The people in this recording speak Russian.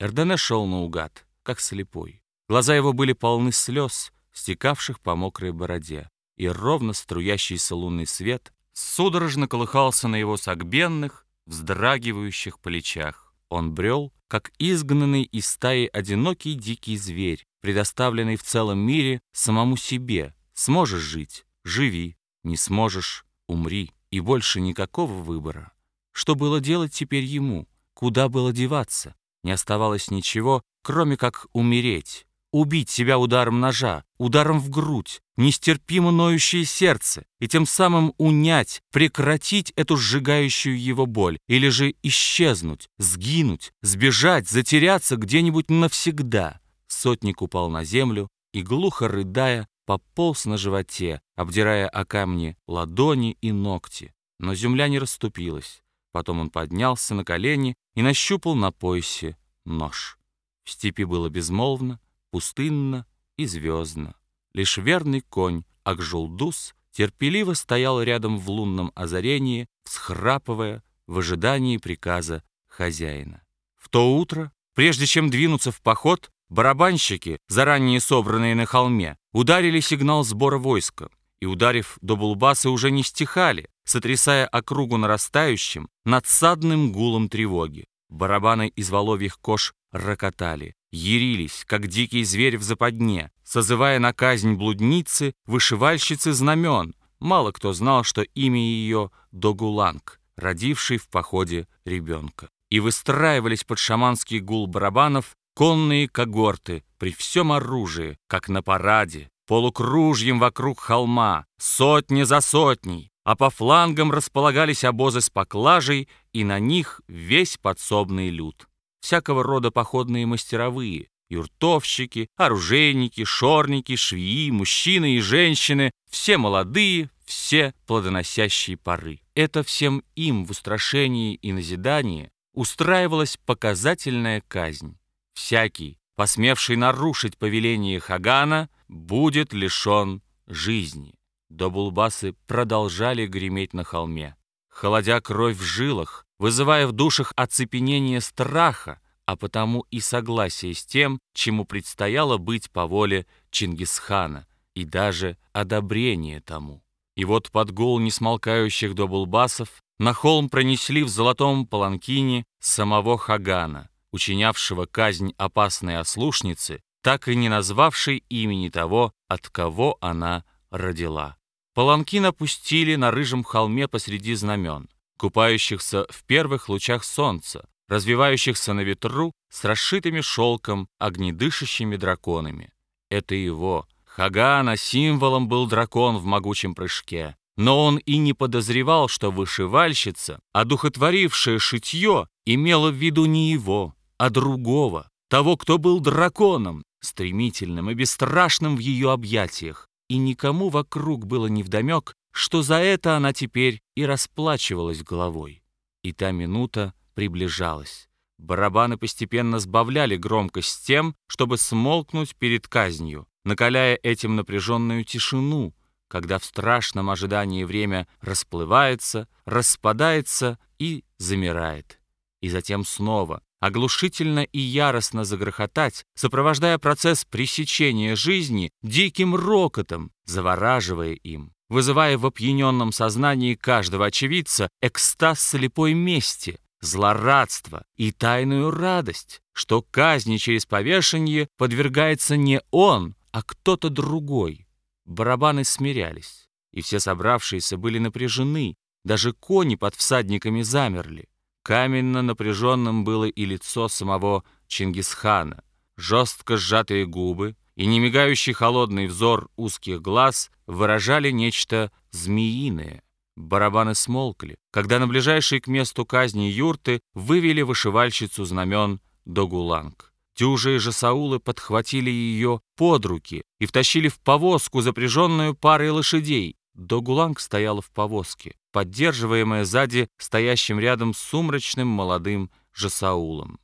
Эрдене шел наугад, как слепой. Глаза его были полны слез, стекавших по мокрой бороде, и ровно струящийся лунный свет судорожно колыхался на его согбенных, вздрагивающих плечах. Он брел, как изгнанный из стаи одинокий дикий зверь, предоставленный в целом мире самому себе. Сможешь жить — живи, не сможешь — умри, и больше никакого выбора. Что было делать теперь ему? Куда было деваться? Не оставалось ничего, кроме как умереть, убить себя ударом ножа, ударом в грудь, нестерпимо ноющее сердце, и тем самым унять, прекратить эту сжигающую его боль, или же исчезнуть, сгинуть, сбежать, затеряться где-нибудь навсегда. Сотник упал на землю и, глухо рыдая, пополз на животе, обдирая о камни ладони и ногти. Но земля не расступилась. Потом он поднялся на колени и нащупал на поясе нож. В степи было безмолвно, пустынно и звездно. Лишь верный конь Акжулдус терпеливо стоял рядом в лунном озарении, всхрапывая в ожидании приказа хозяина. В то утро, прежде чем двинуться в поход, барабанщики, заранее собранные на холме, ударили сигнал сбора войска, и, ударив до булбасы, уже не стихали, сотрясая округу нарастающим, надсадным гулом тревоги. Барабаны из воловьих кож рокотали, ярились, как дикий зверь в западне, созывая на казнь блудницы, вышивальщицы знамен. Мало кто знал, что имя ее Догуланг, родивший в походе ребенка. И выстраивались под шаманский гул барабанов конные когорты при всем оружии, как на параде, полукружьем вокруг холма, сотни за сотней, а по флангам располагались обозы с поклажей, и на них весь подсобный люд всякого рода походные мастеровые, юртовщики, оружейники, шорники, швеи, мужчины и женщины, все молодые, все плодоносящие поры. Это всем им в устрашении и назидании устраивалась показательная казнь. Всякий, посмевший нарушить повеление Хагана, будет лишен жизни. Добулбасы продолжали греметь на холме. Холодя кровь в жилах, вызывая в душах оцепенение страха, а потому и согласие с тем, чему предстояло быть по воле Чингисхана, и даже одобрение тому. И вот под гул несмолкающих добулбасов на холм пронесли в золотом паланкине самого Хагана, учинявшего казнь опасной ослушницы, так и не назвавшей имени того, от кого она родила. Паланкин опустили на рыжем холме посреди знамен купающихся в первых лучах солнца, развивающихся на ветру с расшитыми шелком огнедышащими драконами. Это его, Хагана, символом был дракон в могучем прыжке. Но он и не подозревал, что вышивальщица, одухотворившая шитье, имела в виду не его, а другого, того, кто был драконом, стремительным и бесстрашным в ее объятиях. И никому вокруг было невдомек, что за это она теперь и расплачивалась головой. И та минута приближалась. Барабаны постепенно сбавляли громкость тем, чтобы смолкнуть перед казнью, накаляя этим напряженную тишину, когда в страшном ожидании время расплывается, распадается и замирает. И затем снова, оглушительно и яростно загрохотать, сопровождая процесс пресечения жизни диким рокотом, завораживая им вызывая в опьяненном сознании каждого очевидца экстаз слепой мести, злорадство и тайную радость, что казни через повешение подвергается не он, а кто-то другой. Барабаны смирялись, и все собравшиеся были напряжены, даже кони под всадниками замерли. Каменно напряженным было и лицо самого Чингисхана, жестко сжатые губы, и немигающий холодный взор узких глаз выражали нечто змеиное. Барабаны смолкли, когда на ближайшей к месту казни юрты вывели вышивальщицу знамен Догуланг. Дюжие же Саулы подхватили ее под руки и втащили в повозку, запряженную парой лошадей. Догуланг стояла в повозке, поддерживаемая сзади стоящим рядом сумрачным молодым Жасаулом.